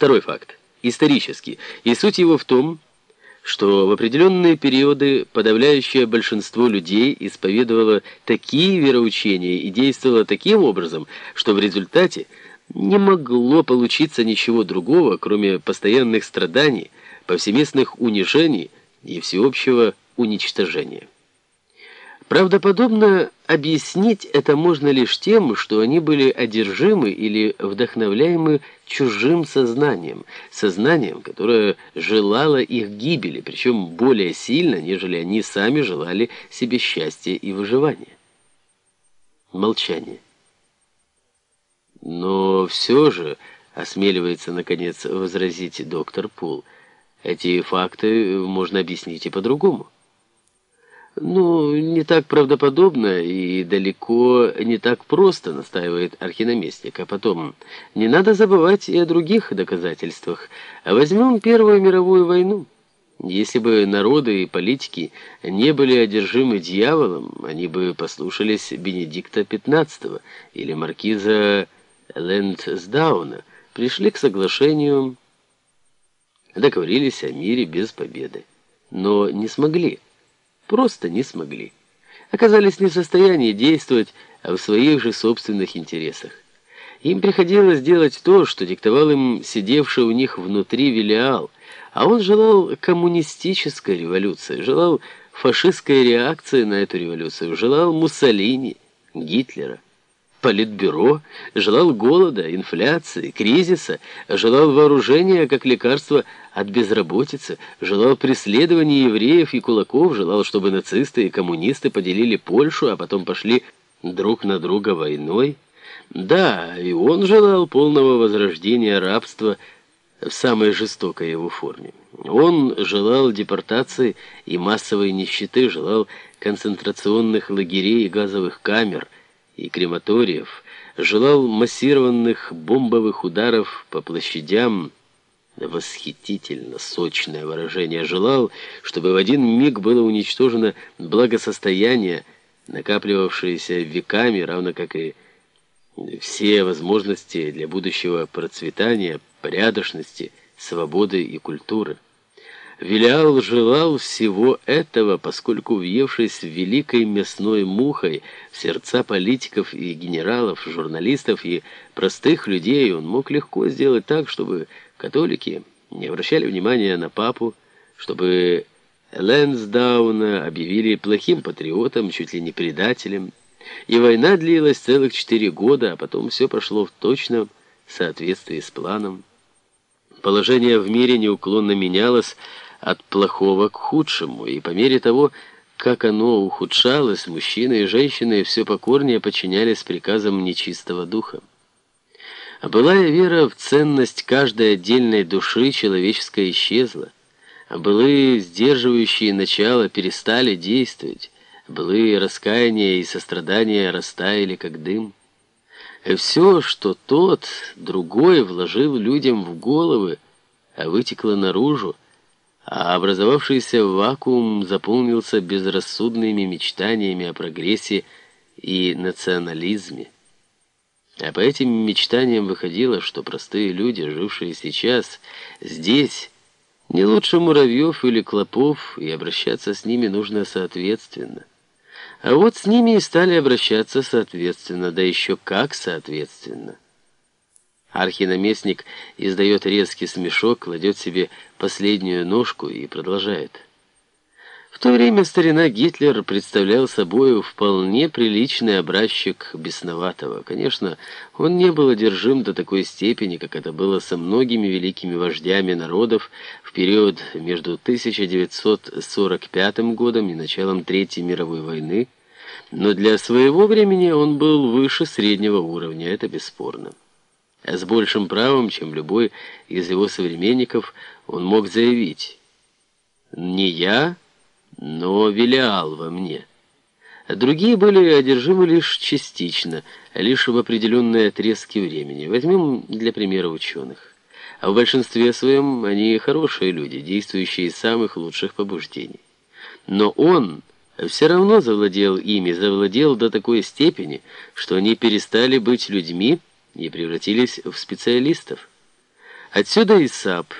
Второй факт. Исторический. И суть его в том, что в определенные периоды подавляющее большинство людей исповедовало такие вероучения и действовало таким образом, что в результате не могло получиться ничего другого, кроме постоянных страданий, повсеместных унижений и всеобщего уничтожения. Правдоподобно объяснить это можно лишь тем, что они были одержимы или вдохновляемы чужим сознанием, сознанием, которое желало их гибели, причем более сильно, нежели они сами желали себе счастья и выживания. Молчание. Но все же, осмеливается, наконец, возразить доктор Пул, эти факты можно объяснить и по-другому. «Ну, не так правдоподобно и далеко не так просто», — настаивает архинаместник. «А потом, не надо забывать и о других доказательствах. Возьмем Первую мировую войну. Если бы народы и политики не были одержимы дьяволом, они бы послушались Бенедикта XV или маркиза Лэндсдауна, пришли к соглашению, договорились о мире без победы, но не смогли» просто не смогли. Оказались не в состоянии действовать в своих же собственных интересах. Им приходилось делать то, что диктовал им сидевший у них внутри Велиал, а он желал коммунистической революции, желал фашистской реакции на эту революцию, желал Муссолини, Гитлера. Политбюро желал голода, инфляции, кризиса, желал вооружения как лекарства от безработицы, желал преследования евреев и кулаков, желал, чтобы нацисты и коммунисты поделили Польшу, а потом пошли друг на друга войной. Да, и он желал полного возрождения рабства в самой жестокой его форме. Он желал депортации и массовой нищеты, желал концентрационных лагерей и газовых камер – и крематориев, желал массированных бомбовых ударов по площадям, восхитительно сочное выражение, желал, чтобы в один миг было уничтожено благосостояние, накапливавшееся веками, равно как и все возможности для будущего процветания, порядочности, свободы и культуры. Вилиал желал всего этого, поскольку, въевшись великой мясной мухой в сердца политиков и генералов, журналистов и простых людей, он мог легко сделать так, чтобы католики не обращали внимания на папу, чтобы Лэнсдауна объявили плохим патриотом, чуть ли не предателем. И война длилась целых четыре года, а потом все пошло в точном соответствии с планом. Положение в мире неуклонно менялось, от плохого к худшему, и по мере того, как оно ухудшалось, мужчины и женщины все покорнее подчинялись приказам нечистого духа. А былая вера в ценность каждой отдельной души человеческой исчезла, а былые сдерживающие начала перестали действовать, былые раскаяния и сострадания растаяли, как дым. И все, что тот, другой вложил людям в головы, а вытекло наружу, а образовавшийся вакуум заполнился безрассудными мечтаниями о прогрессе и национализме. А по этим мечтаниям выходило, что простые люди, жившие сейчас, здесь, не лучше муравьев или клопов, и обращаться с ними нужно соответственно. А вот с ними и стали обращаться соответственно, да еще как соответственно. Архинаместник издает резкий смешок, кладет себе последнюю ножку и продолжает. В то время старина Гитлер представлял собой вполне приличный образчик бесноватого. Конечно, он не был одержим до такой степени, как это было со многими великими вождями народов в период между 1945 годом и началом Третьей мировой войны, но для своего времени он был выше среднего уровня, это бесспорно. С большим правом, чем любой из его современников, он мог заявить «Не я, но Велиал во мне». Другие были одержимы лишь частично, лишь в определенные отрезки времени. Возьмем для примера ученых. А в большинстве своем они хорошие люди, действующие из самых лучших побуждений. Но он все равно завладел ими, завладел до такой степени, что они перестали быть людьми, и превратились в специалистов. Отсюда и САП.